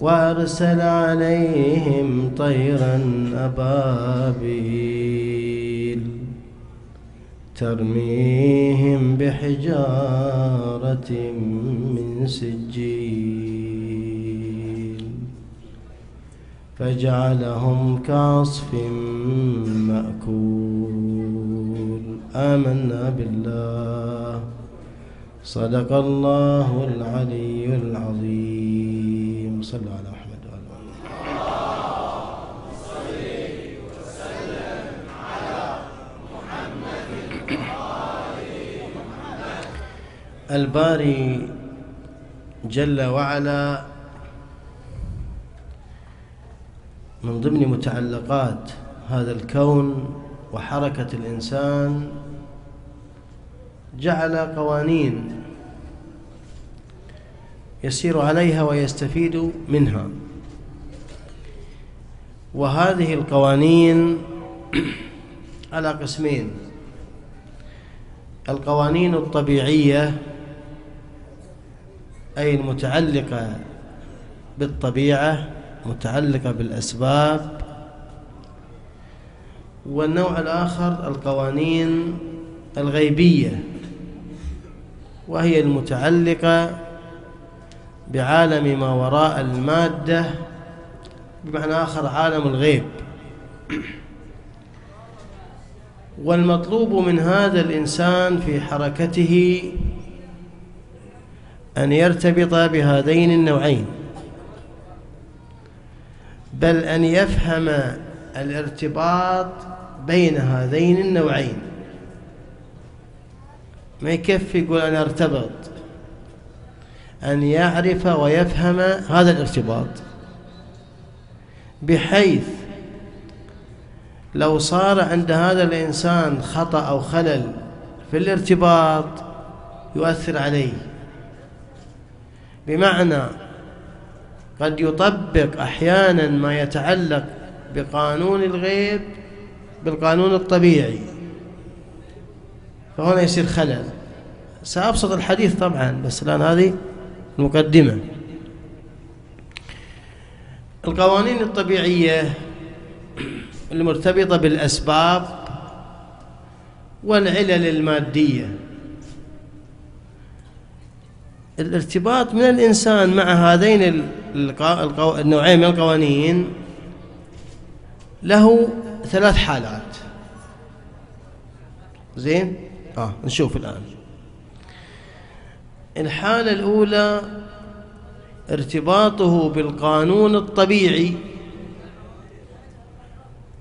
وأرسل عليهم طيرا أبابيل ترميهم بحجارة من سجيل فجعلهم كعصف مأكول. آمنا بالله. صدق الله العلي العظيم. صلوا على محمد وآل محمد الباري جل وعلا من ضمن متعلقات هذا الكون وحركة الإنسان جعل قوانين يسير عليها ويستفيد منها. وهذه القوانين على قسمين. القوانين الطبيعية أي المتعلقة بالطبيعة متعلقة بالأسباب. والنوع الآخر القوانين الغيبية وهي المتعلقة بعالم ما وراء المادة بمعنى آخر عالم الغيب. والمطلوب من هذا الإنسان في حركته أن يرتبط بهذين النوعين بل أن يفهم الارتباط بين هذين النوعين. ما يكفي يقول أنا ارتبط؟ أن يعرف ويفهم هذا الارتباط بحيث لو صار عند هذا الإنسان خطأ أو خلل في الارتباط يؤثر عليه. بمعنى قد يطبق أحيانا ما يتعلق بقانون الغيب بالقانون الطبيعي فهنا يصير خلل. سأبسط الحديث طبعا بس الآن هذه المقدمة. القوانين الطبيعية المرتبطة بالأسباب والعلل المادية. الارتباط من الإنسان مع هذين النوعين من القوانين له ثلاث حالات. زين؟ آه نشوف الآن. الحالة الأولى ارتباطه بالقانون الطبيعي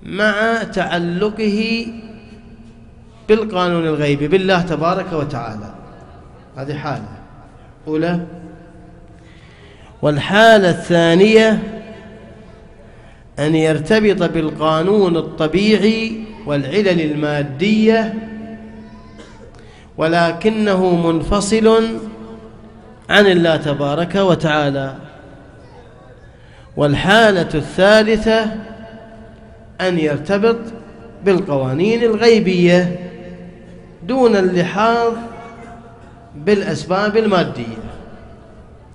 مع تعلقه بالقانون الغيبي بالله تبارك وتعالى. هذه حالة. أولى. والحالة الثانية أن يرتبط بالقانون الطبيعي والعلل المادية ولكنه منفصل عن الله تبارك وتعالى. والحالة الثالثة أن يرتبط بالقوانين الغيبية دون اللحاظ بالأسباب المادية.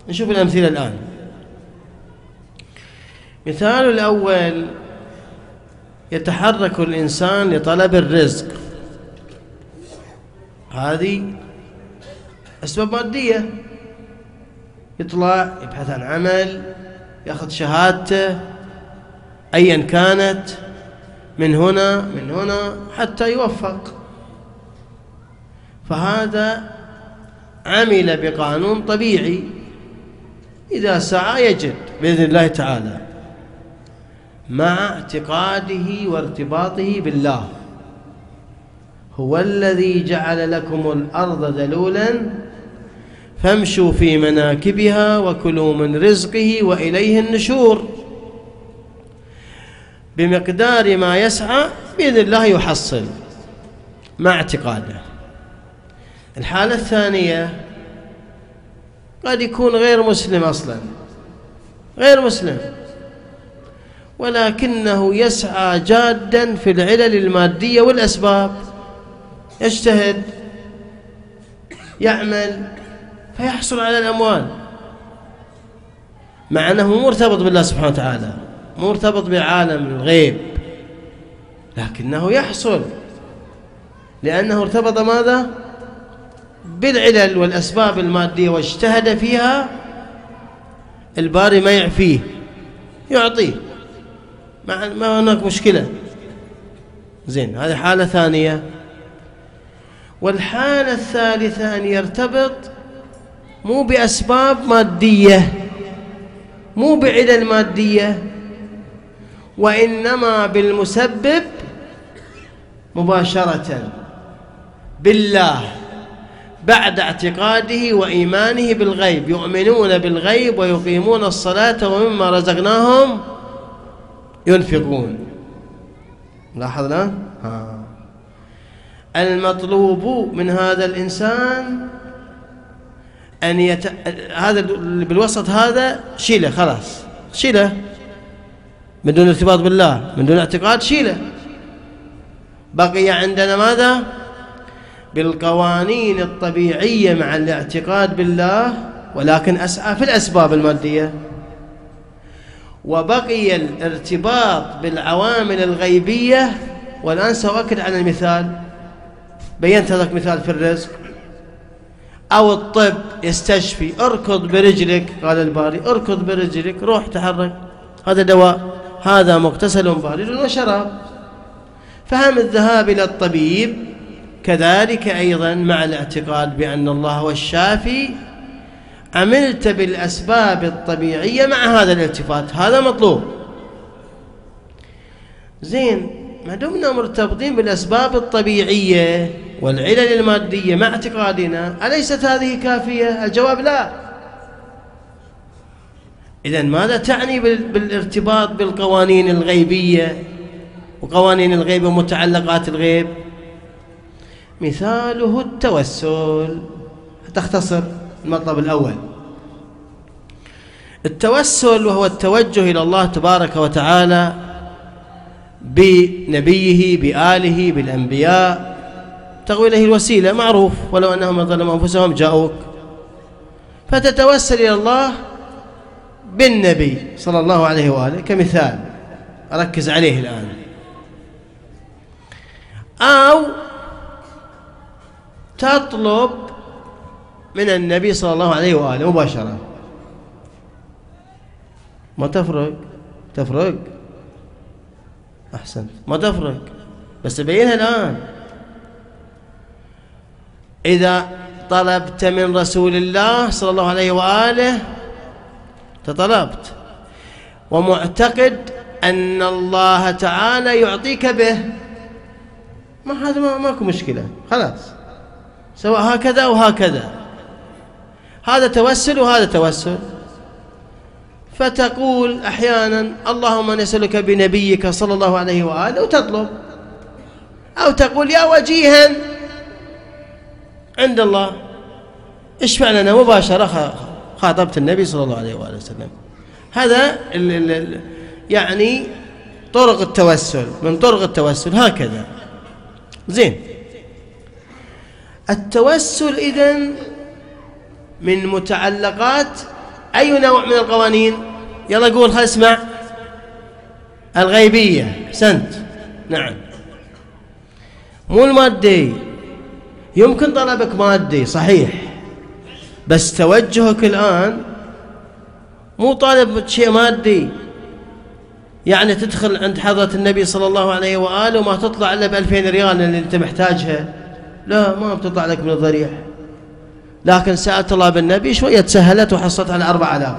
نشوف الأمثلة الآن. مثال الأول يتحرك الإنسان لطلب الرزق. هذه أسباب مادية. يطلع يبحث عن عمل ياخذ شهادته أيا كانت من هنا من هنا حتى يوفق. فهذا عمل بقانون طبيعي. إذا سعى يجد بإذن الله تعالى. مع اعتقاده وارتباطه بالله. هو الذي جعل لكم الأرض ذلولا فامشوا في مناكبها وكلوا من رزقه وإليه النشور. بمقدار ما يسعى بإذن الله يحصل مع اعتقاده. الحالة الثانية قد يكون غير مسلم أصلا. غير مسلم. ولكنه يسعى جادا في العلل المادية والأسباب. يجتهد يعمل فيحصل على الأموال. مع أنه مرتبط بالله سبحانه وتعالى مرتبط بعالم الغيب لكنه يحصل. لأنه ارتبط ماذا؟ بالعلل والأسباب المادية واجتهد فيها الباري ما يعفيه يعطيه. ما هناك مشكلة. زين هذه حالة ثانية. والحالة الثالثة أن يرتبط مو بأسباب مادية مو بعلل مادية وإنما بالمسبب مباشرة بالله بعد اعتقاده وإيمانه بالغيب. يؤمنون بالغيب ويقيمون الصلاة ومما رزقناهم ينفقون. لاحظنا؟ ها. المطلوب من هذا الإنسان أن يت... هذا بالوسط هذا شيلة خلاص. شيلة. من دون ارتباط بالله من دون اعتقاد شيلة. بقي عندنا ماذا؟ بالقوانين الطبيعية مع الاعتقاد بالله ولكن أسعى في الأسباب المادية. وبقي الارتباط بالعوامل الغيبية. والآن سأؤكد على المثال. بينت لك مثال في الرزق. أو الطب يستشفي اركض برجلك قال الباري اركض برجلك روح تحرك. هذا دواء هذا مغتسل بارد وشراب فهم الذهاب إلى الطبيب. كذلك أيضا مع الاعتقاد بأن الله هو الشافي. عملت بالأسباب الطبيعية مع هذا الالتفات هذا مطلوب. زين ما دمنا مرتبطين بالأسباب الطبيعية. والعلل المادية مع اعتقادنا أليست هذه كافية؟ الجواب لا. إذا ماذا تعني بالارتباط بالقوانين الغيبية وقوانين الغيب ومتعلقات الغيب؟ مثاله التوسل. تختصر المطلب الأول. التوسل وهو التوجه إلى الله تبارك وتعالى بنبيه بآله بالأنبياء تغوي إليه الوسيلة معروف. ولو أنهم ظلموا أنفسهم جاءوك. فتتوسل إلى الله بالنبي صلى الله عليه وآله كمثال. أركز عليه الآن. أو تطلب من النبي صلى الله عليه وآله مباشرة. ما تفرق؟ تفرق؟ أحسن ما تفرق. بس بينها الآن. إذا طلبت من رسول الله صلى الله عليه وآله تطلبت. ومعتقد أن الله تعالى يعطيك به. ما هذا ما ماكو مشكلة. خلاص. سواء هكذا أو هكذا. هذا توسل وهذا توسل. فتقول أحيانا اللهم نسألك بنبيك صلى الله عليه وآله وتطلب. أو تقول يا وجيها. عند الله. اشفع لنا مباشرة خاطبت النبي صلى الله عليه وآله وسلم؟ هذا ال ال يعني طرق التوسل من طرق التوسل هكذا. زين. التوسل إذن من متعلقات أي نوع من القوانين؟ يلا قول خل أسمع. الغيبية. أحسنت. نعم. مو المادي. يمكن طلبك مادي صحيح. بس توجهك الآن مو طالب شيء مادي. يعني تدخل عند حضرة النبي صلى الله عليه وآله وما تطلع إلا بألفين ريال اللي أنت محتاجها. لا ما بتطلع لك من الضريح. لكن سألت الله بالنبي شوية تسهلت وحصلت على أربع آلاف.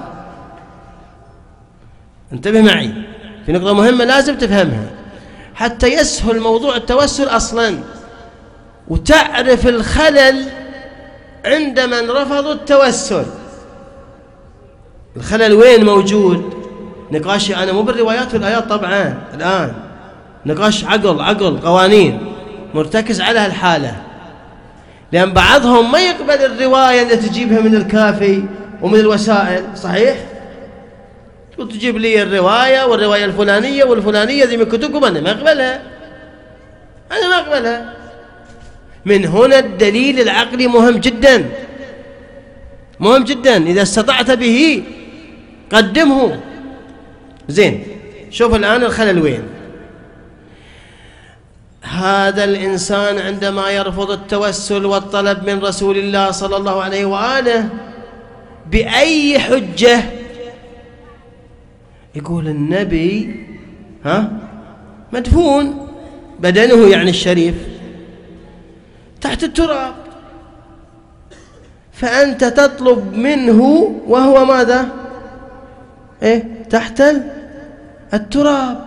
انتبه معي. في نقطة مهمة لازم تفهمها. حتى يسهل موضوع التوسل أصلا. وتعرف الخلل عند من رفضوا التوسل. الخلل وين موجود؟ نقاشي أنا مو بالروايات والآيات طبعا الآن. نقاش عقل عقل قوانين. مرتكز على هالحالة. لأن بعضهم ما يقبل الرواية اللي تجيبها من الكافي ومن الوسائل صحيح؟ وتجيب لي الرواية والرواية الفلانية والفلانية ذي من كتبكم أنا ما أقبلها. أنا ما أقبلها. من هنا الدليل العقلي مهم جدا. مهم جدا. إذا استطعت به قدمه. زين. شوف الآن الخلل وين. هذا الإنسان عندما يرفض التوسل والطلب من رسول الله صلى الله عليه وآله بأي حجة؟ يقول النبي ها؟ مدفون. بدنه يعني الشريف. تحت التراب. فأنت تطلب منه وهو ماذا؟ إيه؟ تحت التراب.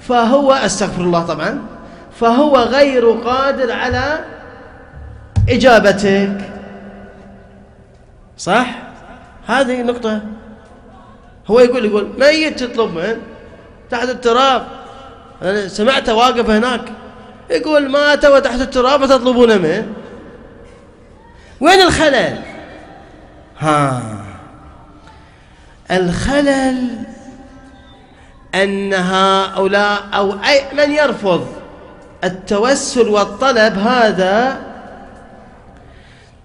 فهو أستغفر الله طبعا. فهو غير قادر على إجابتك. صح؟ هذه نقطة. هو يقول يقول ميت تطلب من تحت التراب. أنا سمعته واقف هناك. يقول مات وتحت التراب فتطلبون منه. وين الخلل؟ ها. الخلل أن هؤلاء أو أي من يرفض التوسل والطلب هذا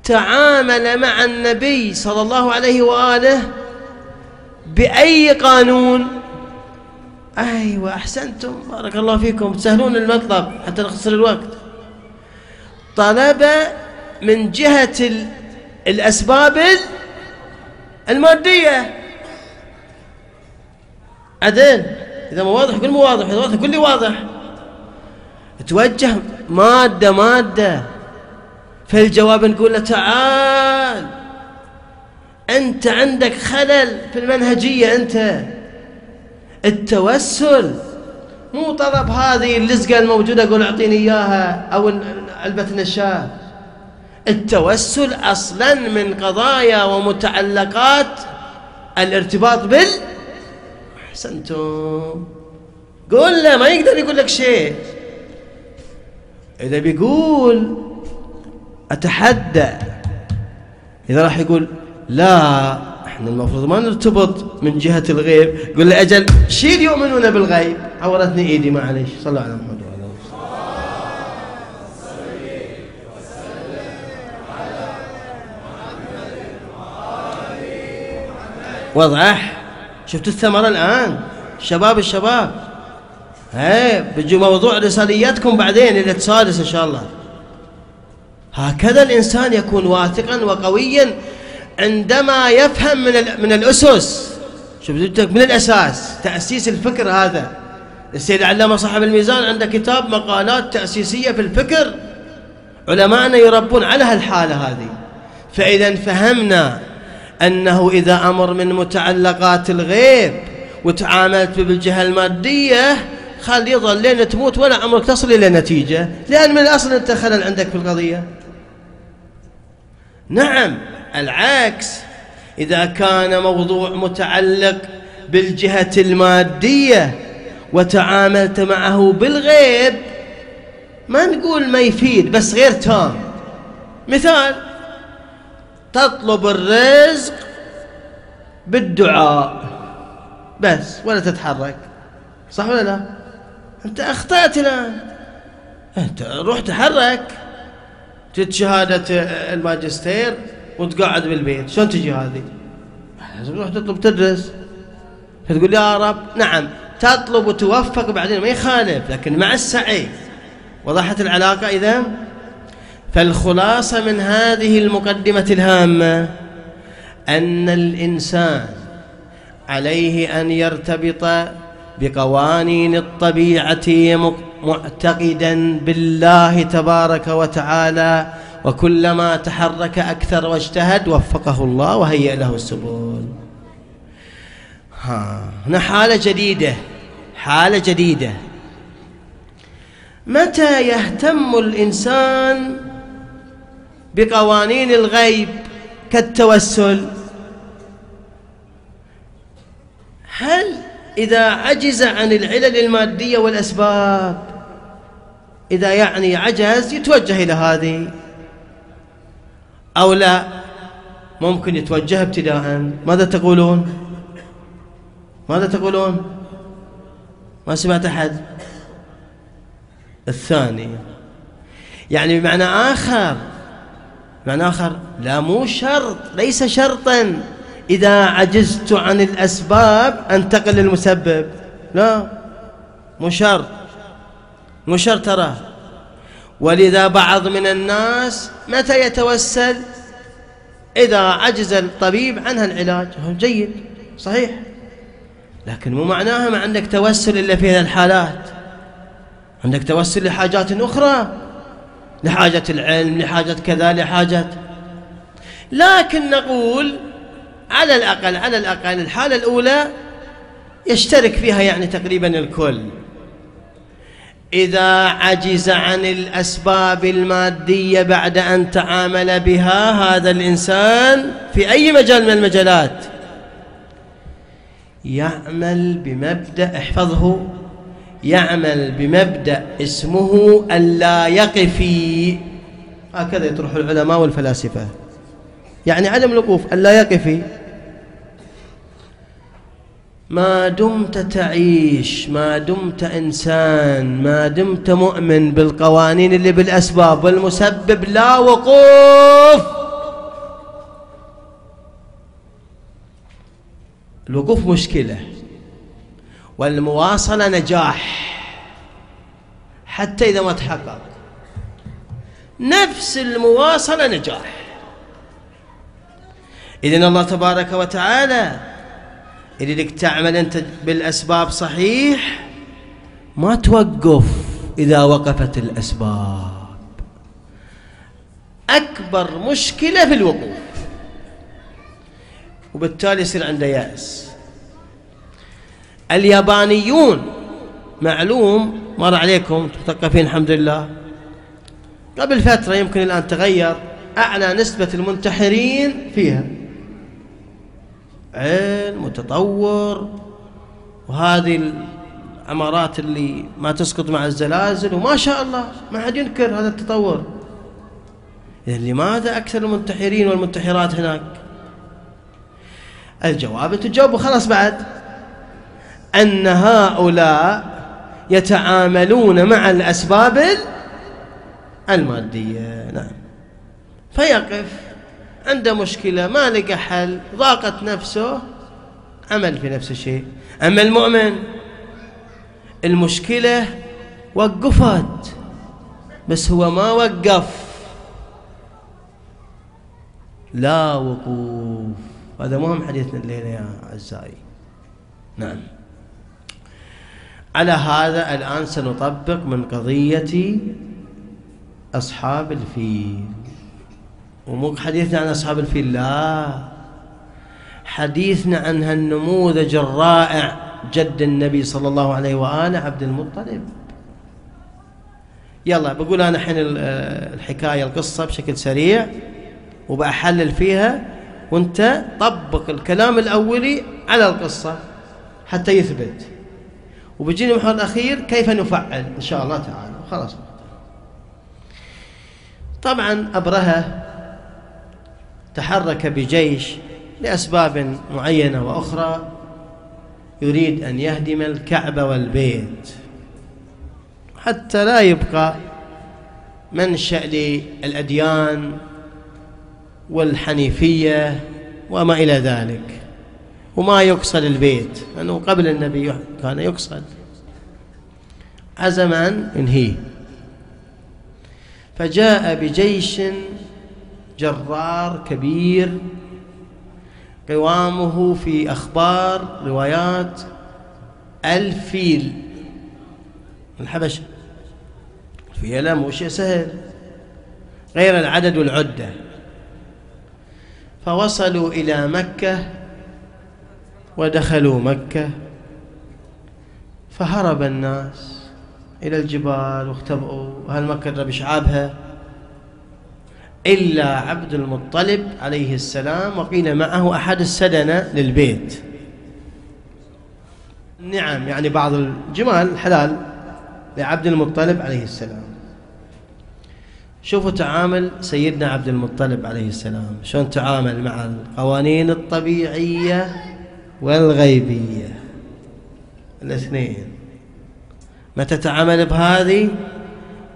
تعامل مع النبي صلى الله عليه وآله بأي قانون؟ أيوة أحسنتم. بارك الله فيكم. تسهلون المطلب حتى نختصر الوقت. طلب من جهة الأسباب المادية. عدل إذا ما واضح قل مو واضح إذا واضح لي واضح. توجه مادة مادة. في الجواب نقول له تعال. أنت عندك خلل في المنهجية أنت. التوسل. مو طلب هذه اللزقة الموجودة أقول أعطيني إياها أو علبة النشاه التوسل أصلا من قضايا ومتعلقات الارتباط بال أحسنتم. قول له ما يقدر يقول لك شيء. إذا بيقول أتحدى إذا راح يقول لا إحنا المفروض ما نرتبط من جهة الغيب. قل له أجل شيل يؤمنون بالغيب؟ عورتني إيدي معلش صلوا على محمد وعلى وضح شفت الثمرة الآن؟ شباب الشباب. هاي بيجي موضوع رسالياتكم بعدين اللي تسادس إن شاء الله. هكذا الإنسان يكون واثقا وقويا عندما يفهم من من الأسس شوف من الأساس تأسيس الفكر هذا. السيد علامة صاحب الميزان عنده كتاب مقالات تأسيسية في الفكر علماءنا يربون على هالحالة هذه. فإذا فهمنا أنه إذا أمر من متعلقات الغيب وتعاملت بالجهة المادية خلي يظل لين تموت ولا عمرك تصل إلى نتيجة لأن من الأصل أنت خلل عندك في القضية. نعم. العكس إذا كان موضوع متعلق بالجهة المادية وتعاملت معه بالغيب ما نقول ما يفيد بس غير تام. مثال تطلب الرزق بالدعاء بس ولا تتحرك. صح ولا لا؟ أنت أخطأت الآن. أنت روح تحرك. جت شهادة الماجستير. وتقعد بالبيت. شلون تجي هذه؟ لازم تروح تطلب تدرس. فتقول يا رب نعم تطلب وتوفق بعدين ما يخالف لكن مع السعي. وضحت العلاقة إذا؟ فالخلاصة من هذه المقدمة الهامة أن الإنسان عليه أن يرتبط بقوانين الطبيعة معتقدا بالله تبارك وتعالى وكلما تحرك أكثر واجتهد وفقه الله وهيئ له السبل. ها هنا حالة جديدة حالة جديدة. متى يهتم الإنسان بقوانين الغيب كالتوسل؟ هل إذا عجز عن العلل المادية والأسباب إذا يعني عجز يتوجه إلى هذه؟ أو لا ممكن يتوجه ابتداء. ماذا تقولون؟ ماذا تقولون؟ ما سمعت أحد؟ الثاني. يعني بمعنى آخر بمعنى آخر لا مو شرط ليس شرطا. إذا عجزت عن الأسباب أنتقل للمسبب. لا مو شرط. مو شرط ترى. ولذا بعض من الناس متى يتوسل؟ إذا عجز الطبيب عنها العلاج. جيد صحيح. لكن مو معناها ما عندك توسل إلا في هذه الحالات. عندك توسل لحاجات أخرى. لحاجة العلم لحاجة كذا لحاجة. لكن نقول على الأقل على الأقل الحالة الأولى يشترك فيها يعني تقريبا الكل. إذا عجز عن الأسباب المادية بعد أن تعامل بها هذا الإنسان في أي مجال من المجالات؟ يعمل بمبدأ احفظه يعمل بمبدأ اسمه اللا يقفي هكذا يطرح العلماء والفلاسفة. يعني عدم الوقوف اللا يقفي ما دمت تعيش ما دمت إنسان ما دمت مؤمن بالقوانين اللي بالأسباب والمسبب لا وقوف. الوقوف مشكلة والمواصلة نجاح حتى إذا ما تحقق. نفس المواصلة نجاح. إذن الله تبارك وتعالى يريدك تعمل أنت بالأسباب صحيح ما توقف إذا وقفت الأسباب. أكبر مشكلة في الوقوف. وبالتالي يصير عنده يأس. اليابانيون معلوم مر عليكم مثقفين الحمد لله. قبل فترة يمكن الآن تغير أعلى نسبة المنتحرين فيها. علم وتطور وهذه العمارات اللي ما تسقط مع الزلازل وما شاء الله ما حد ينكر هذا التطور. لماذا أكثر المنتحرين والمنتحرات هناك؟ الجواب تجاوب خلاص بعد. أن هؤلاء يتعاملون مع الأسباب المادية. نعم. فيقف. عنده مشكلة ما لقى حل ضاقت نفسه عمل في نفس الشيء أما المؤمن المشكلة وقفت بس هو ما وقف. لا وقوف. هذا مهم حديثنا الليلة يا أعزائي. نعم. على هذا الآن سنطبق من قضية أصحاب الفيل. ومو حديثنا عن أصحاب الفيل لا. حديثنا عن هالنموذج الرائع جد النبي صلى الله عليه وآله عبد المطلب. يلا بقول أنا الحين الحكاية القصة بشكل سريع وبأحلل فيها وأنت طبق الكلام الأولي على القصة حتى يثبت. وبيجيني المحور الأخير كيف نفعل؟ إن شاء الله تعالى. خلاص. طبعا أبرهة تحرك بجيش لأسباب معينة وأخرى يريد أن يهدم الكعبة والبيت. حتى لا يبقى منشأ للأديان والحنيفية وما إلى ذلك. وما يقصد البيت لأنه قبل النبي كان يقصد. عزم أن ينهيه فجاء بجيش جرار كبير. قوامه في أخبار روايات. ألف فيل الحبشة. الفيلة مو شيء سهل. غير العدد والعدة. فوصلوا إلى مكة ودخلوا مكة. فهرب الناس إلى الجبال واختبئوا. وهل مكة بشعابها إلا عبد المطلب عليه السلام وقيل معه أحد السدنة للبيت. نعم يعني بعض الجمال حلال لعبد المطلب عليه السلام. شوفوا تعامل سيدنا عبد المطلب عليه السلام. شلون تعامل مع القوانين الطبيعية والغيبية. الاثنين. متى تعامل بهذه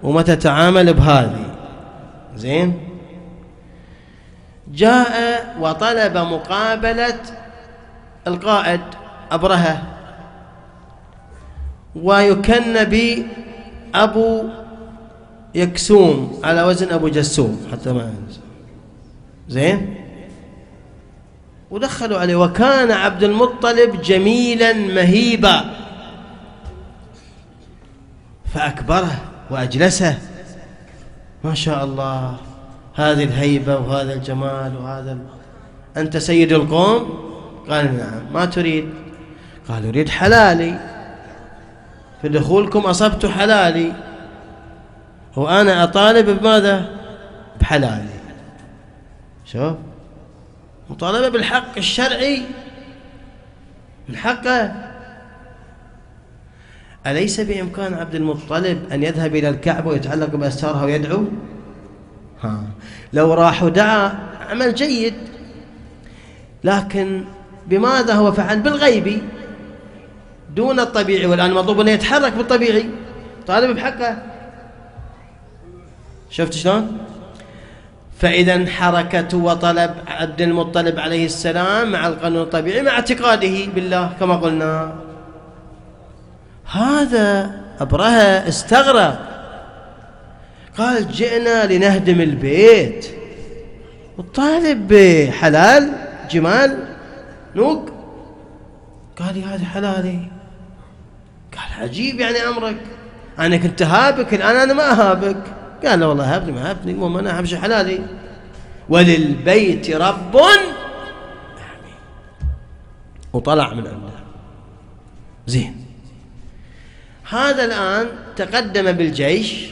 ومتى تعامل بهذه. زين؟ جاء وطلب مقابلة القائد أبرهة. ويكن بأبو يكسوم على وزن أبو جسوم حتى ما زين؟ ودخلوا عليه. وكان عبد المطلب جميلا مهيبا. فأكبره وأجلسه. ما شاء الله. هذه الهيبة وهذا الجمال وهذا أنت سيد القوم؟ قال نعم. ما تريد؟ قال أريد حلالي. في دخولكم أصبت حلالي. وأنا أطالب بماذا؟ بحلالي. شوف. مطالبة بالحق الشرعي. من حقه أليس بإمكان عبد المطلب أن يذهب إلى الكعبة ويتعلق بأستارها ويدعو؟ ها. لو راح ودعا عمل جيد لكن بماذا هو فعل بالغيبي دون الطبيعي. والآن مطلوب أن يتحرك بالطبيعي. طالب بحقه. شفت شلون؟ فإذا حركة وطلب عبد المطلب عليه السلام مع القانون الطبيعي مع اعتقاده بالله كما قلنا. هذا أبرهة استغرب قال جئنا لنهدم البيت. والطالب بحلال جمال نوق؟ قال لي هذا حلالي. قال عجيب يعني أمرك. أنا كنت هابك الآن أنا ما أهابك. قال له والله هابني ما هابني المهم أنا أحب حلالي. وللبيت رب. وطلع من عنده. زين. هذا الآن تقدم بالجيش.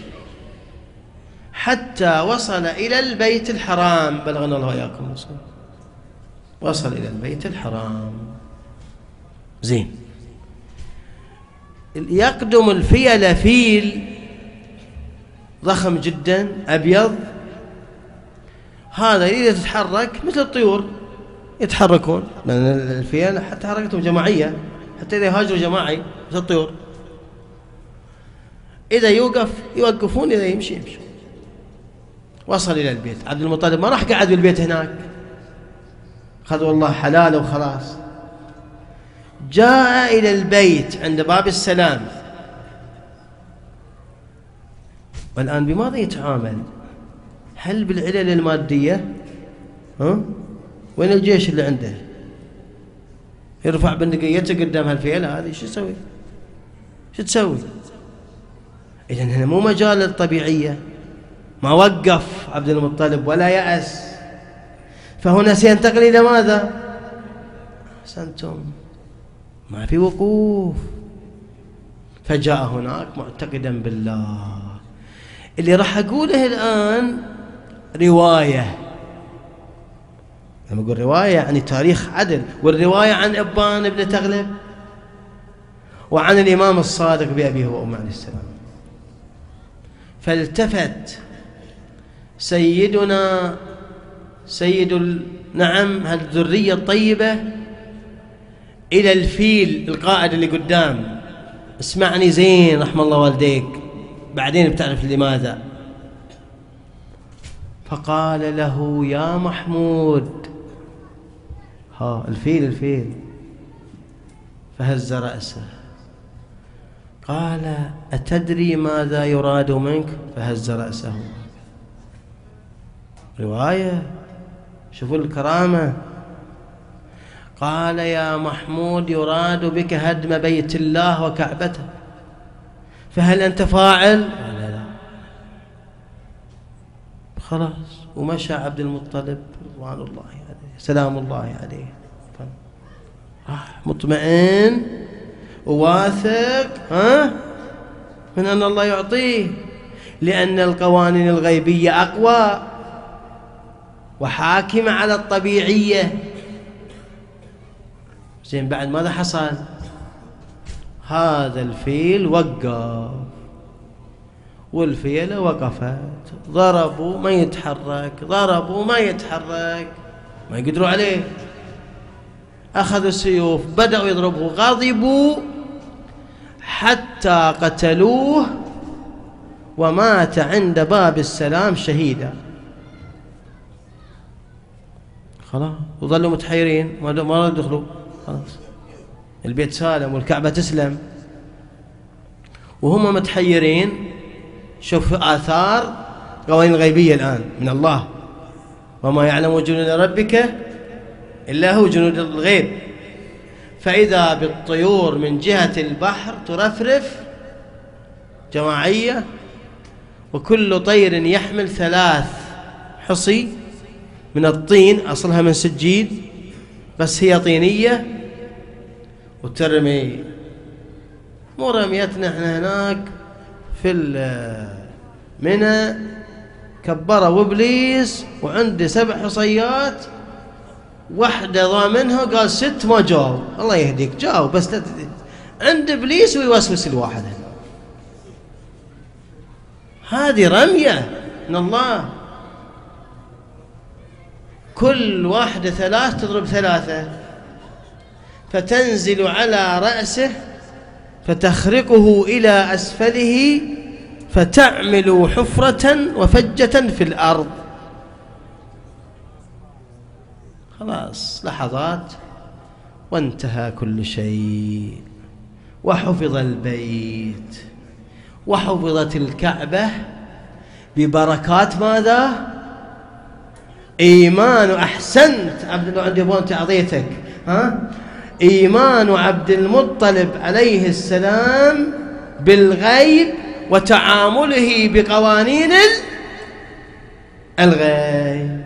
حتى وصل إلى البيت الحرام. بلغنا الله وإياكم وصل إلى البيت الحرام. زين. يقدم الفيل فيل ضخم جدا أبيض. هذا إذا تتحرك مثل الطيور. يتحركون. لأن الفيل حتى حركتهم جماعية. حتى إذا يهاجروا جماعي مثل الطيور. إذا يوقف يوقفون إذا يمشي يمشي وصل إلى البيت. عبد المطلب ما راح قعد بالبيت هناك. خذ والله حلاله وخلاص. جاء إلى البيت عند باب السلام. والآن بماذا يتعامل؟ هل بالعلل المادية؟ ها؟ وين الجيش اللي عنده؟ يرفع بندقيته قدام هالفيلة هذه شو يسوي شو تسوي؟ إذا هنا مو مجال الطبيعية ما وقف عبد المطلب ولا يأس. فهنا سينتقل إلى ماذا؟ أحسنتم. ما في وقوف. فجاء هناك معتقدا بالله. اللي راح أقوله الآن رواية. لما أقول رواية يعني تاريخ عدل. والرواية عن أبان بن تغلب وعن الإمام الصادق بأبيه وأمه عليه السلام. فالتفت سيدنا سيد نعم هالذرية الطيبة إلى الفيل القائد اللي قدام. اسمعني زين رحم الله والديك. بعدين بتعرف لماذا. فقال له يا محمود. ها الفيل الفيل. فهز رأسه. قال أتدري ماذا يراد منك؟ فهز رأسه. رواية؟ شوفوا الكرامة. قال يا محمود يراد بك هدم بيت الله وكعبته. فهل أنت فاعل؟ لا لا خلاص. ومشى عبد المطلب رضوان الله عليه سلام الله عليه. مطمئن؟ وواثق ها؟ من أن الله يعطيه. لأن القوانين الغيبية أقوى. وحاكمة على الطبيعية. زين بعد ماذا حصل؟ هذا الفيل وقف. والفيلة وقفت. ضربوا ما يتحرك ضربوا ما يتحرك. ما يقدروا عليه. أخذوا السيوف بدأوا يضربوا غضبوا حتى قتلوه. ومات عند باب السلام شهيدا. خلاص. وظلوا متحيرين ما يدخلوا. خلاص. البيت سالم والكعبة تسلم. وهم متحيرين. شوف آثار قوانين غيبية الآن من الله. وما يعلم جنود ربك إلا هو جنود الغيب. فإذا بالطيور من جهة البحر ترفرف جماعية وكل طير يحمل ثلاث حصي من الطين أصلها من سجيد بس هي طينية. وترمي مو رميتنا إحنا هناك في منى. كبروا إبليس وعندي سبع حصيات. واحدة ضامنها قال ست ما جاوب الله يهديك جاوب بس عند إبليس ويوسوس الواحد هذه رمية من الله. كل واحدة ثلاث تضرب ثلاثة. فتنزل على رأسه فتخرقه إلى أسفله فتعمل حفرة وفجة في الأرض. خلاص لحظات وانتهى كل شيء. وحفظ البيت. وحفظت الكعبة. ببركات ماذا؟ إيمان أحسنت عبد عندي أبوان تعطيتك ها؟ إيمان عبد المطلب عليه السلام بالغيب وتعامله بقوانين الغيب.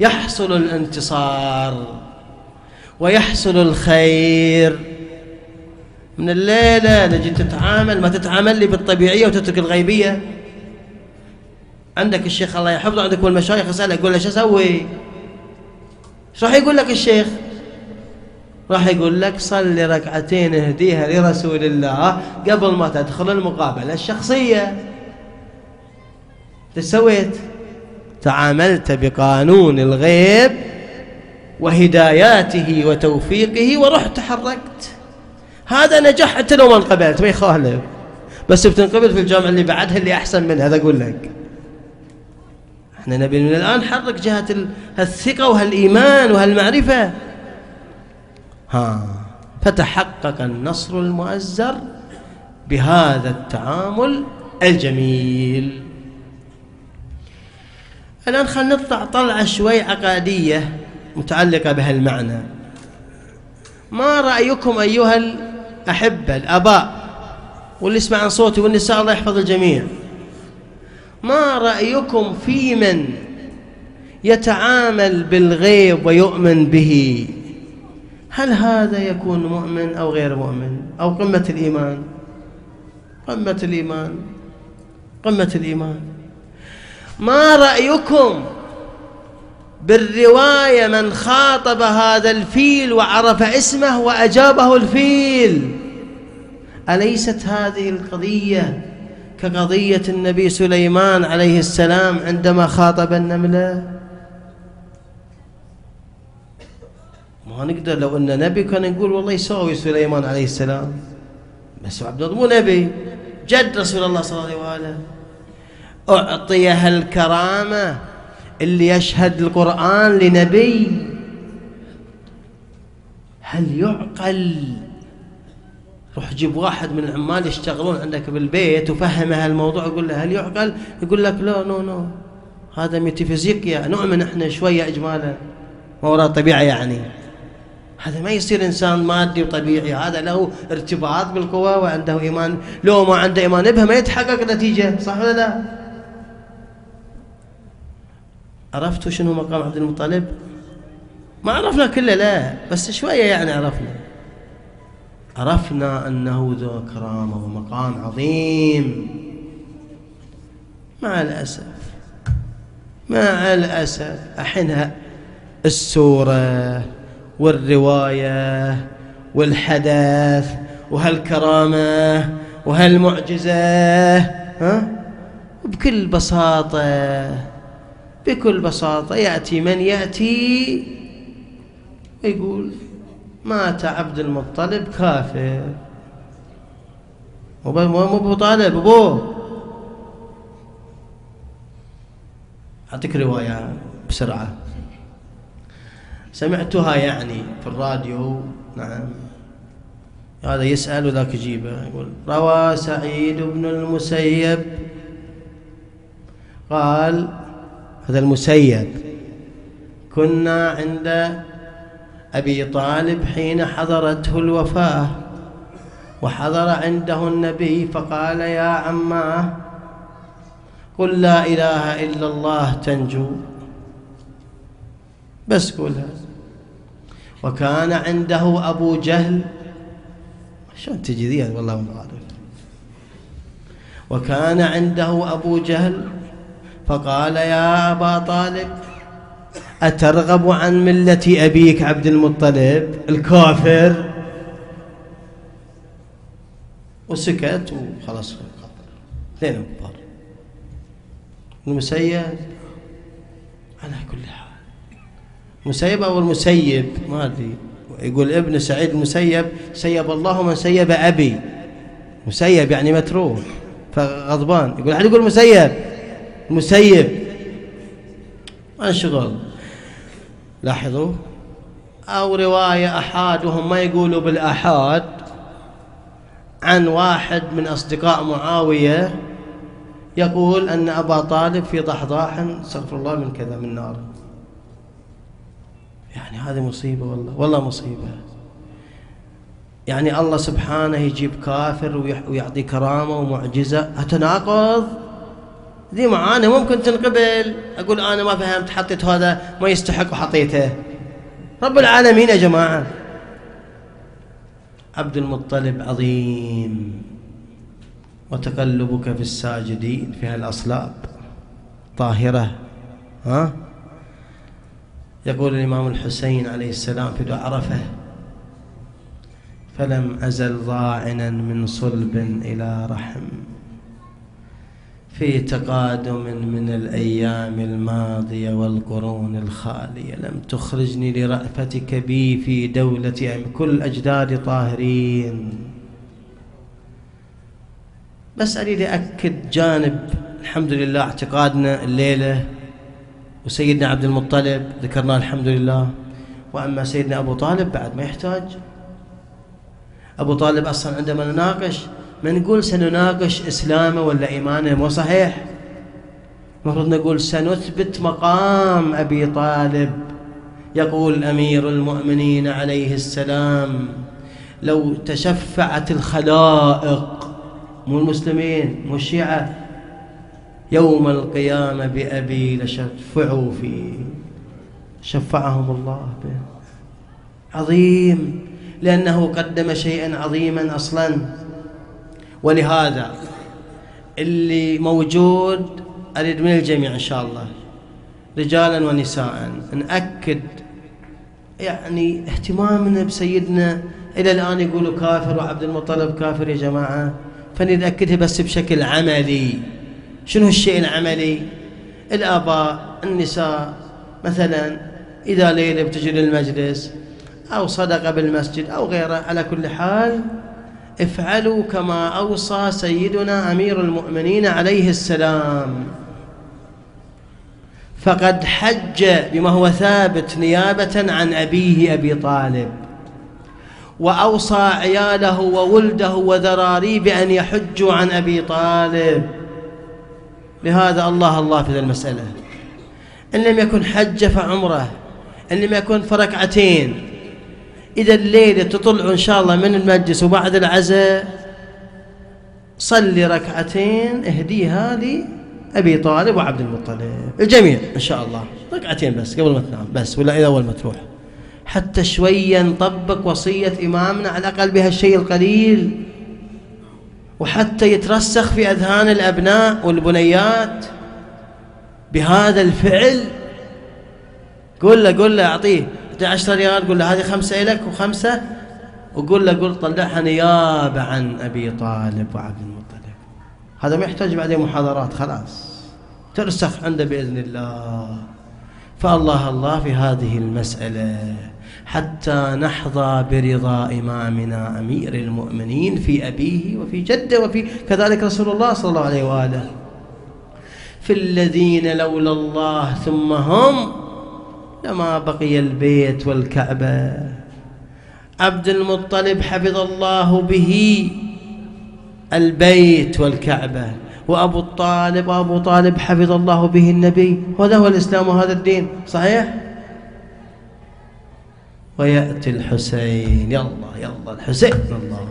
يحصل الانتصار ويحصل الخير. من الليلة نجي تتعامل ما تتعامل لي بالطبيعية وتترك الغيبية. عندك الشيخ الله يحفظه عندك والمشايخ اسأله يقول له شو أسوي؟ إيش راح يقول لك الشيخ؟ راح يقول لك صلي ركعتين اهديها لرسول الله قبل ما تدخل المقابلة الشخصية إيش سويت؟ تعاملت بقانون الغيب وهداياته وتوفيقه ورحت تحركت هذا نجاح حتى لو ما انقبلت ما يخالف بس بتنقبل في الجامعة اللي بعدها اللي أحسن من هذا أقول لك إحنا نبي من الآن نحرك جهة الثقة وهالإيمان وهالمعرفة ها. فتحقق النصر المؤزر بهذا التعامل الجميل. الآن خلينا نطلع طلعة شوي عقادية متعلقة بهالمعنى. ما رأيكم أيها الأحبة الآباء واللي يسمع عن صوتي والنساء الله يحفظ الجميع؟ ما رأيكم في من يتعامل بالغيب ويؤمن به؟ هل هذا يكون مؤمن أو غير مؤمن؟ أو قمة الإيمان؟ قمة الإيمان. قمة الإيمان. ما رأيكم بالرواية من خاطب هذا الفيل وعرف اسمه وأجابه الفيل؟ أليست هذه القضية كقضية النبي سليمان عليه السلام عندما خاطب النملة. ما نقدر لو أن نبي كان نقول والله يساوي سليمان عليه السلام. بس عبد الله مو نبي جد رسول الله صلى الله عليه وسلم أعطي هالكرامة اللي يشهد القرآن لنبي. هل يعقل روح جيب واحد من العمال يشتغلون عندك بالبيت وفهمه هالموضوع يقول له هل يعقل؟ يقول لك لا نو نو هذا ميتافيزيقيا نؤمن إحنا شوية اجمالا ما وراء الطبيعه يعني. هذا ما يصير إنسان مادي وطبيعي هذا له ارتباط بالقوى وعنده إيمان. لو ما عنده إيمان بها ما يتحقق نتيجة صح ولا لا؟ عرفتوا شنو مقام عبد المطلب؟ ما عرفنا كله لا بس شوية يعني عرفنا. عرفنا أنه ذو كرامة ومقام عظيم. مع الأسف مع الأسف أحينها السورة والرواية والحدث وهالكرامة وهالمعجزة ها؟ بكل بساطة بكل بساطة يأتي من يأتي؟ ويقول مات عبد المطلب كافر. مو ابو طالب ابوه. أعطيك رواية بسرعة. سمعتها يعني في الراديو. نعم. هذا يسأل وذاك يجيبه. يقول روى سعيد بن المسيب. قال هذا المسيب. كنا عند أبي طالب حين حضرته الوفاة وحضر عنده النبي فقال يا عماه قل لا إله إلا الله تنجو. بس قولها وكان عنده أبو جهل شلون تجي ذي والله ما أعرف. وكان عنده أبو جهل فقال يا أبا طالب أترغب عن ملة أبيك عبد المطلب؟ الكافر. وسكت وخلاص اثنين كفار المسيب؟ على كل حال. مسيب أو المسيب؟ ما أدري. يقول ابن سعيد المسيب سيب الله من سيب أبي. مسيب يعني متروك فغضبان. يقول أحد يقول مسيب؟ مسيب. ما شغل. لاحظوا؟ أو رواية أحادهم ما يقولوا بالأحاد عن واحد من أصدقاء معاوية يقول أن أبا طالب في ضحضاح استغفر الله من كذا من نار. يعني هذه مصيبة والله والله مصيبة. يعني الله سبحانه يجيب كافر ويعطي كرامة ومعجزة. أتناقض؟ ذي معانا ممكن تنقبل. أقول أنا ما فهمت حطيت هذا ما يستحق وحطيته رب العالمين يا جماعة. عبد المطلب عظيم. وتقلبك في الساجدين في هالأصلاب طاهرة. ها؟ يقول الإمام الحسين عليه السلام في عرفة. فلم أزل ضاعنا من صلب إلى رحم. في تقادم من الأيام الماضية والقرون الخالية. لم تخرجني لرأفتك بي في دولة كل أجداد طاهرين. بس أريد أكد جانب. الحمد لله اعتقادنا الليلة وسيدنا عبد المطلب ذكرناه الحمد لله. وأما سيدنا أبو طالب بعد ما يحتاج. أبو طالب أصلا عندما نناقش نقول سنناقش إسلامه ولا إيمانه مو صحيح؟ المفروض نقول سنثبت مقام أبي طالب. يقول أمير المؤمنين عليه السلام لو تشفعت الخلائق مو المسلمين مو الشيعة يوم القيامة بأبي لشفعوا فيه شفعهم الله به. عظيم لأنه قدم شيئا عظيما أصلا. ولهذا اللي موجود أريد من الجميع إن شاء الله رجالا ونساء نأكد يعني اهتمامنا بسيدنا. إلى الآن يقولوا كافر وعبد المطلب كافر يا جماعة فنتأكدها بس بشكل عملي. شنو الشيء العملي؟ الآباء النساء مثلا إذا ليلة بتجي للمجلس أو صدقة بالمسجد أو غيره على كل حال افعلوا كما أوصى سيدنا أمير المؤمنين عليه السلام. فقد حج بما هو ثابت نيابة عن أبيه أبي طالب وأوصى عياله وولده وذراريه بأن يحجوا عن أبي طالب. لهذا الله الله في المسألة. إن لم يكن حج فعمرة إن لم يكن فركعتين إذا الليلة تطلعوا إن شاء الله من المجلس وبعد العزاء صلي ركعتين اهديها لأبي طالب وعبد المطلب. الجميع إن شاء الله. ركعتين بس قبل ما تنام. بس ولا إذا أول ما تروح. حتى شوية نطبق وصية إمامنا على الأقل بهالشيء القليل. وحتى يترسخ في أذهان الأبناء والبنيات بهذا الفعل. قول له قول له أعطيه. 11 ريال قول له هذه خمسة لك وخمسة. وقول له قول طلعها نيابة عن أبي طالب وعبد المطلب. هذا ما يحتاج بعدين محاضرات خلاص. ترسخ عنده بإذن الله. فالله الله في هذه المسألة. حتى نحظى برضا إمامنا أمير المؤمنين في أبيه وفي جده وفي كذلك رسول الله صلى الله عليه وآله. في الذين لولا الله ثم هم لما بقي البيت والكعبة. عبد المطلب حفظ الله به البيت والكعبة. وأبو الطالب وأبو طالب حفظ الله به النبي. وهذا هو الإسلام وهذا الدين صحيح؟ ويأتي الحسين. يلا يلا الحسين. الله.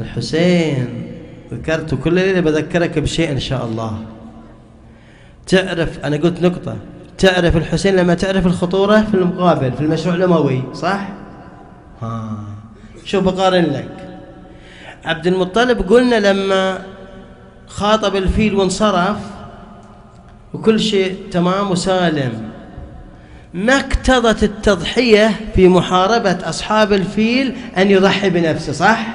الحسين ذكرت كل ليلة بذكرك بشيء إن شاء الله. تعرف أنا قلت نقطة. تعرف الحسين لما تعرف الخطورة في المقابل في المشروع الأموي صح؟ ها. شوف بقارن لك. عبد المطلب قلنا لما خاطب الفيل وانصرف وكل شيء تمام وسالم ما اقتضت التضحية في محاربة أصحاب الفيل أن يضحي بنفسه صح؟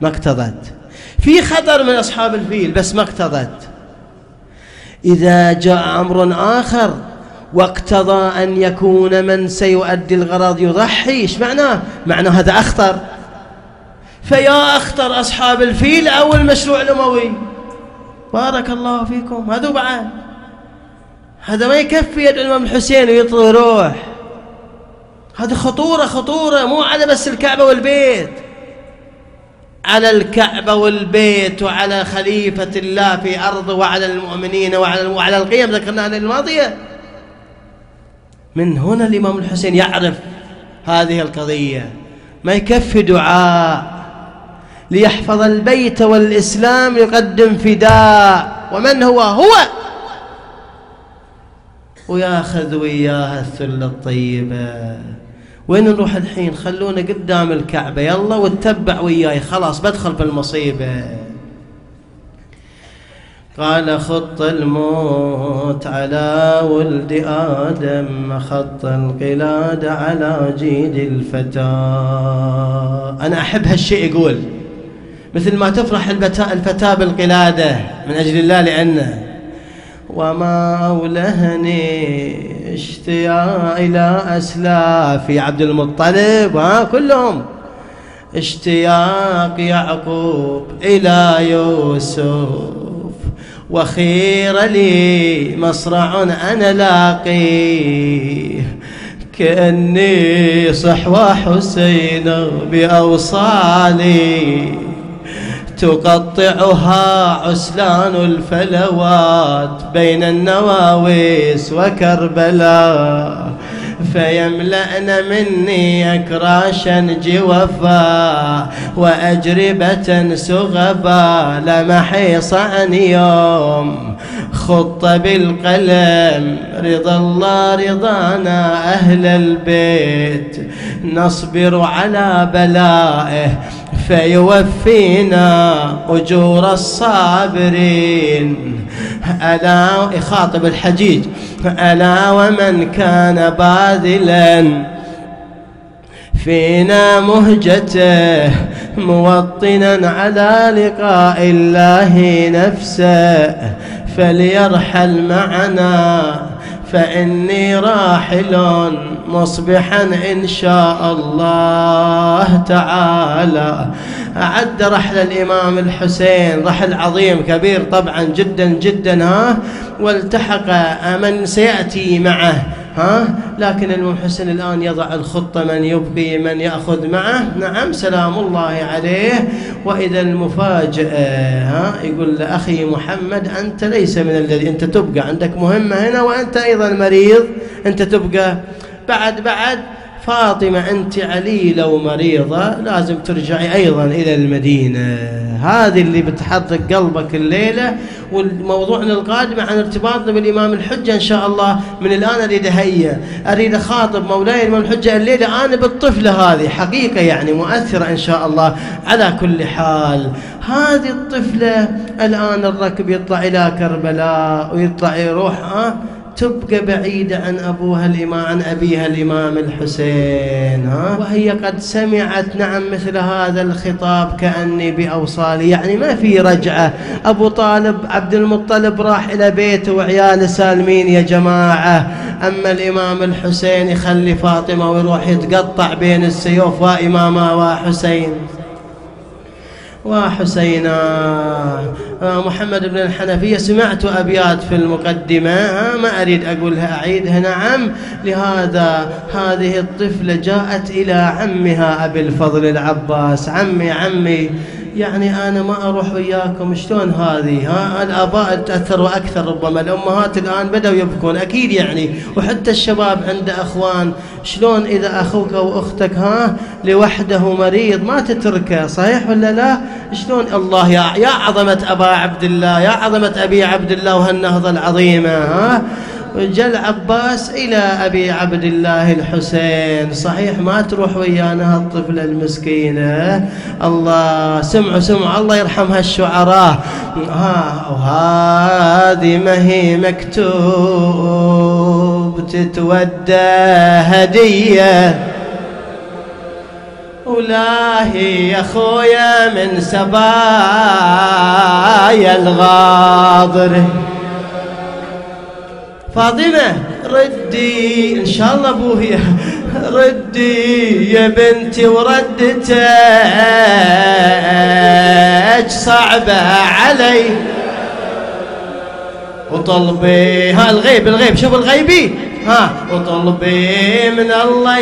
ما اقتضت. في خطر من أصحاب الفيل بس ما اقتضت. إذا جاء أمر آخر واقتضى أن يكون من سيؤدي الغرض يضحي إيش معناه؟ معناه هذا أخطر. فيا أخطر أصحاب الفيل أو المشروع الأموي. بارك الله فيكم. هذا بعد. هذا ما يكفي يدعو الإمام الحسين ويطلع روح. هذه خطورة خطورة مو على بس الكعبة والبيت. على الكعبة والبيت وعلى خليفة الله في أرضه وعلى المؤمنين وعلى وعلى القيم ذكرناها الماضية. من هنا الإمام الحسين يعرف هذه القضية. ما يكفي دعاء. ليحفظ البيت والإسلام يقدم فداء. ومن هو؟ هو! وياخذ وياها الثلة الطيبة. وين نروح الحين؟ خلونا قدام الكعبة. يلا واتبع وياي. خلاص بدخل في المصيبة. قال خط الموت على ولد آدم خط القلاد على جيد الفتى. أنا أحب هالشيء يقول مثل ما تفرح الفتاة بالقلادة من أجل الله لأنه. وما أولهني اشتياق إلى أسلافي عبد المطلب ها كلهم. اشتياق يعقوب إلى يوسف وخير لي مصرع أنا لاقيه. كأني صحوى حسين بأوصالي. تقطعها عسلان الفلوات بين النواويس وكربلاء. فيملأن مني أكراشا جوفا وأجربة سغبا لمحيص عن يوم خط بالقلم رضا الله رضانا أهل البيت نصبر على بلائه فيوفينا أجور الصابرين ألا يخاطب الحجيج ألا ومن كان باذلا فينا مهجته موطنا على لقاء الله نفسه فليرحل معنا. فإني راحل مصبحا إن شاء الله تعالى. أعد رحل الإمام الحسين رحل عظيم كبير طبعا جدا جدا ها والتحق من سيأتي معه. ها؟ لكن المحسن الآن يضع الخطة من يبقي من يأخذ معه. نعم سلام الله عليه. وإذا المفاجأة ها؟ يقول لأخي محمد أنت ليس من الذي أنت تبقى عندك مهمة هنا وأنت أيضا مريض. أنت تبقى بعد بعد فاطمة أنت عليلة مريضة لازم ترجعي أيضا إلى المدينة. هذه اللي بتحرك قلبك الليلة والموضوعنا القادم عن ارتباطنا بالإمام الحجة إن شاء الله من الآن أريد أهيئ. أريد أخاطب مولاي الإمام الحجة الليلة. أنا بالطفلة هذه حقيقة يعني مؤثرة إن شاء الله على كل حال. هذه الطفلة الآن الركب يطلع إلى كربلاء ويطلع يروح أه تبقى بعيدة عن أبوها الإمام عن أبيها الإمام الحسين ها؟ وهي قد سمعت نعم مثل هذا الخطاب كأني بأوصالي. يعني ما في رجعة. أبو طالب عبد المطلب راح إلى بيته وعياله سالمين يا جماعة. أما الإمام الحسين يخلي فاطمة ويروح يتقطع بين السيوف وإمامة وحسين. وحسينا. آه، محمد بن الحنفية سمعت أبيات في المقدمة آه، ما أريد أقولها أعيدها. نعم لهذا هذه الطفلة جاءت إلى عمها أبي الفضل العباس. عمي عمي. يعني أنا ما أروح وياكم شلون هذه؟ ها؟ الآباء تأثروا أكثر ربما الأمهات الآن بدأوا يبكون أكيد يعني. وحتى الشباب عنده أخوان شلون إذا أخوك أو أختك ها؟ لوحده مريض ما تتركه صحيح ولا لا؟ شلون؟ الله يا, يا عظمة أبا عبد الله يا عظمة أبي عبد الله وهالنهضة العظيمة ها؟ جل عباس إلى أبي عبد الله الحسين. صحيح ما تروح ويانا هالطفلة المسكينة الله سمعوا سمعوا الله يرحم هالشعراء. ها وهذه ما هي مكتوب تتودى هدية. ولاهي يا خويا من سبايا الغاضر. فاطمة ردي إن شاء الله أبويا ردي يا بنتي وردتك صعبة علي. وطلبي ها الغيب الغيب شوف الغيبي ها وطلبي من الله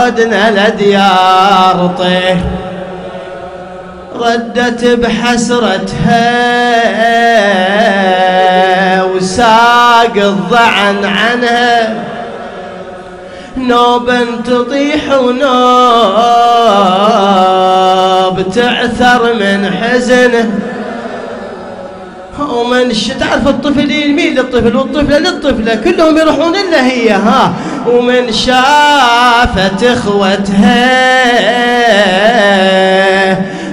يعودنا لديار طيه ردت بحسرتها. وساق الضعن عنها. نوب تطيح ونوب تعثر من حزنه ومن تعرف الطفل يميل للطفل والطفلة للطفلة كلهم يروحون إلا هي ها. ومن شافت إخوتها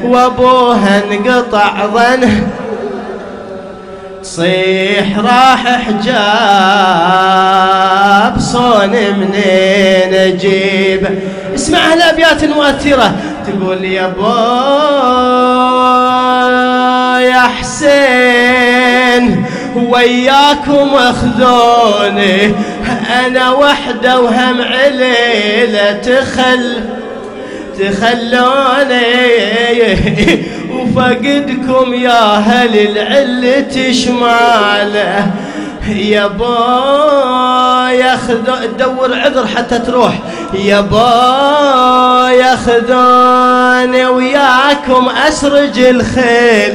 وأبوها انقطع ظنه. صيح راح حجاب صون منين أجيب؟ اسمع الأبيات المؤثرة. تقول يا بو يا حسين وياكم أخذوني. أنا وحدة وهم عليلة تخل تخلوني. وفقدكم يا هل العلة شماله يا باي تدور عذر حتى تروح. يا باي ياخذوني وياكم أسرج الخيل.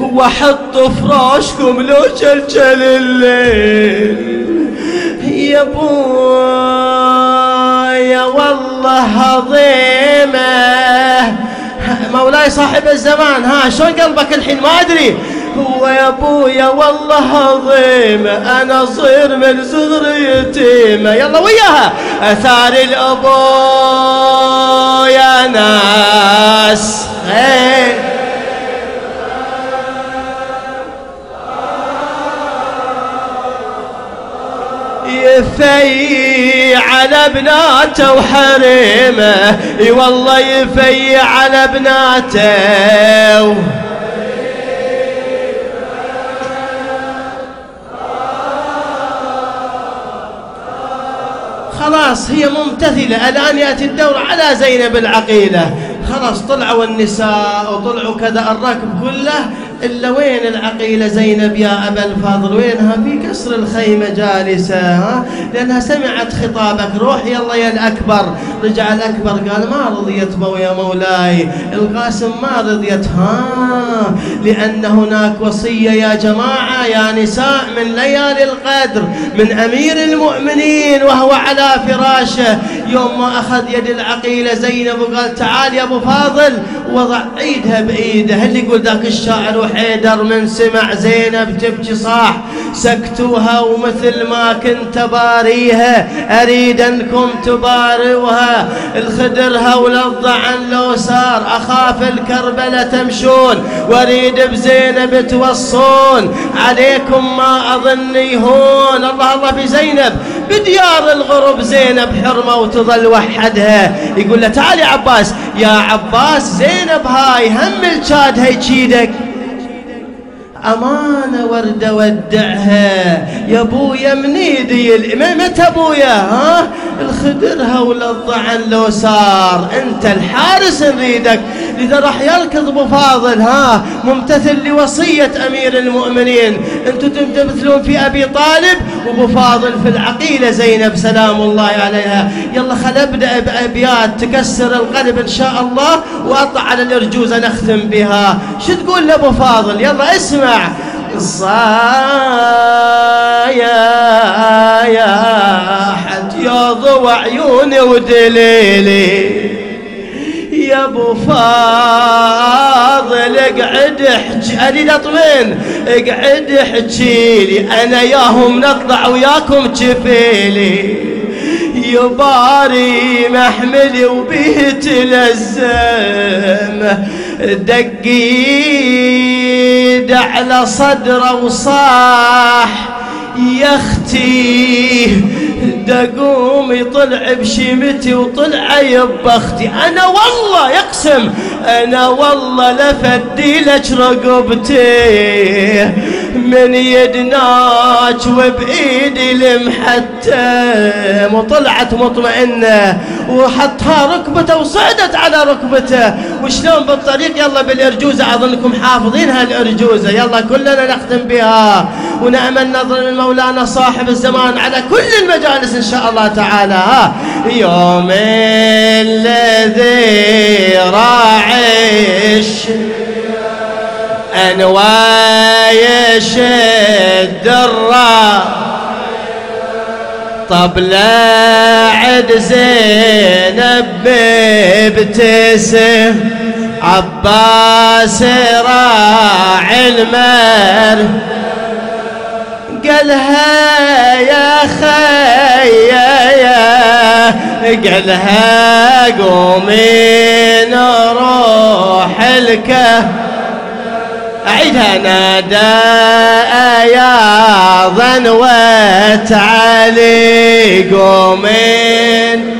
واحط فراشكم لو جلجل الليل. يا بويا والله عظيمة. مولاي صاحب الزمان. ها شلون قلبك الحين؟ ما أدري. هو يا أبويا والله عظيم. أنا صغير من صغر يتيمه يلا وياها. أثار الابو يا ناس. يفي على بناته وحريمه. اي والله يفي على بناته خلاص هي ممتثلة. الآن يأتي الدور على زينب العقيلة. خلاص طلعوا النساء وطلعوا كذا. الركب كله إلا وين العقيلة زينب يا أبا الفضل؟ وينها في قصر الخيمة جالسة ها؟ لأنها سمعت خطابك. روح يلا يا الأكبر. رجع الأكبر. قال ما رضيت بو يا مولاي. القاسم ما رضيت ها؟ لأن هناك وصية يا جماعة يا نساء من ليالي القدر من أمير المؤمنين وهو على فراشه. يوم ما أخذ يد العقيلة زينب وقال تعال يا أبو فاضل وضع عيدها بإيده. هل يقول ذاك الشاعر وحيدر من سمع زينب تبكي صاح سكتوها ومثل ما كنت باريها أريد أنكم تباروها الخدرها وللضعن لو صار أخاف الكربلة تمشون. وأريد بزينب توصون عليكم ما أظن يهون. الله الله في زينب بديار الغرب زينب حرمة وتظل وحدها. يقول له تعال يا عباس يا عباس زينب هاي هم الشاد يجيدك أمانة وردة ودعها. يا ابويا منيدي متى ابويا ها؟ الخدرها ولا الضعن لو صار أنت الحارس نريدك لذا راح يركض أبو فاضل ها؟ ممتثل لوصية أمير المؤمنين. أنتم تمتثلون في أبي طالب؟ وابو فاضل في العقيلة زينب سلام الله عليها. يلا خل أبدأ بأبيات تكسر القلب إن شاء الله وأطلع على الارجوزة نختم بها. شو تقول لأبو فاضل؟ يلا اسمع. يا يا حد ضوى عيوني ودليلي. يا أبو فاضل اقعد احكي. اريد اطمن اقعد احكي لي. أنا ياهم نطلع وياكم جفيلي. يباري محملي وبيه تلزم دقيد على صدره وصاح. يا أختي دقوم يطلع بشيمتي وطلع يبختي أنا والله يقسم أنا والله لفدي لك رقبتي. من يدناك وبإيدي المحتم وطلعت مطمئنة وحطها ركبته وصعدت على ركبته. وشلون بالطريق؟ يلا بالأرجوزة أظنكم حافظين هالأرجوزة. يلا كلنا نختم بها. ونأمل نظر من مولانا صاحب الزمان على كل المجالس إن شاء الله تعالى. ها يوم الذي راعش انوايش الدرة. طب لا عد زينب بابتسم عباس راعي المر. قالها يا خي يا قالها قومي نروح الكهف. أعيدها نادى يا ظنوة علي قومين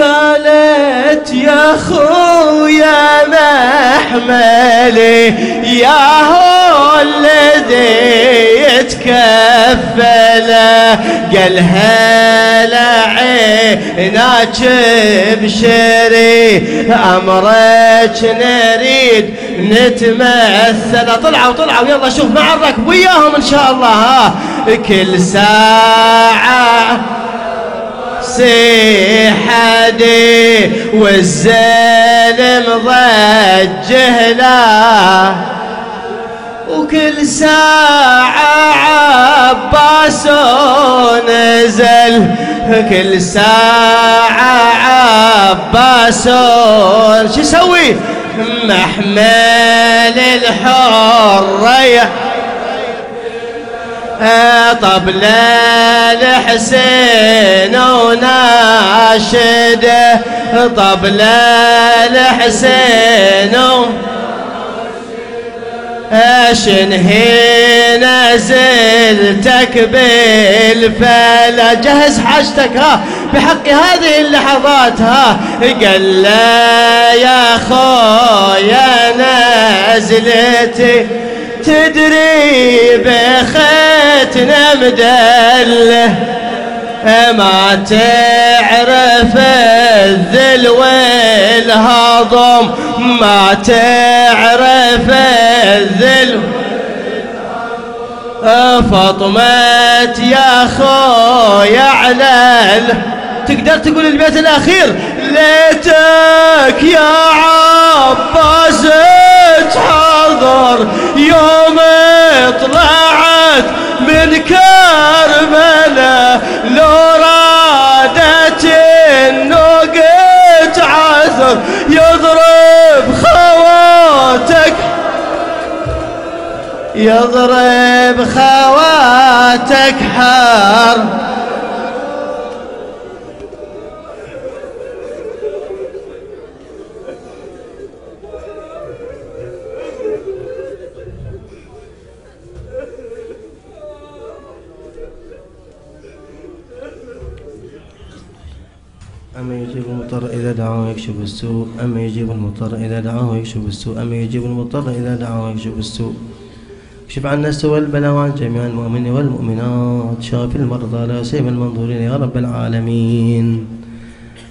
قالت يا خويا محملي يا هو الذي يتكفل قالها لعيناك بشري أمرك نريد نتمثل. طلعوا طلعوا يلا شوف مع الركب وياهم إن شاء الله. كل ساعة سيحدي والزلم ضجه له. وكل ساعة عباس نزل. كل ساعة عباس. شو يسوي؟ محمل الحرية. طبل الحسين وناشده طبل الحسين شنهي نزلتك بالفلا. جهز حاجتك ها بحق هذه اللحظات ها. قال لا يا خويا نزلتي تدري بختنا مدلة. ما تعرف الذل والهضم. ما تعرف الذل فاطمة يا خويا على تقدر تقول البيت الأخير؟ ليتك يا عباس تحضر يوم طلعت من كربلاء لو رادت النوقت عثر يضرب خواتك. يضرب خواتك حرب. إذا دعاه ويكشف السوء أما يجيب المضطر إذا دعاه ويكشف السوء أما يجيب المضطر إذا دعاه ويكشف السوء. اكشف عنا السوء والبلاء جميع المؤمنين والمؤمنات. شاف المرضى لا سيما المنظورين يا رب العالمين.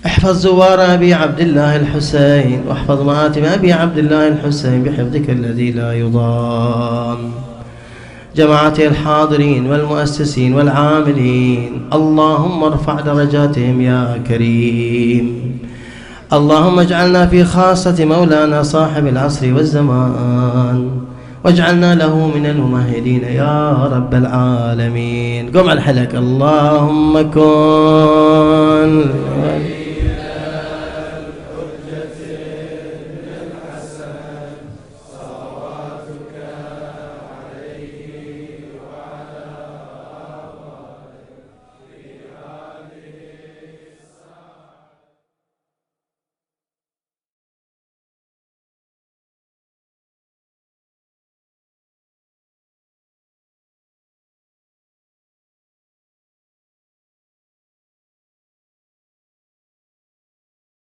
احفظ زوار أبي عبد الله الحسين واحفظ مآتم أبي عبد الله الحسين بحفظك الذي لا يضام جماعة الحاضرين والمؤسسين والعاملين اللهم ارفع درجاتهم يا كريم. اللهم اجعلنا في خاصة مولانا صاحب العصر والزمان. واجعلنا له من الممهدين يا رب العالمين. قم على الحلق اللهم كن.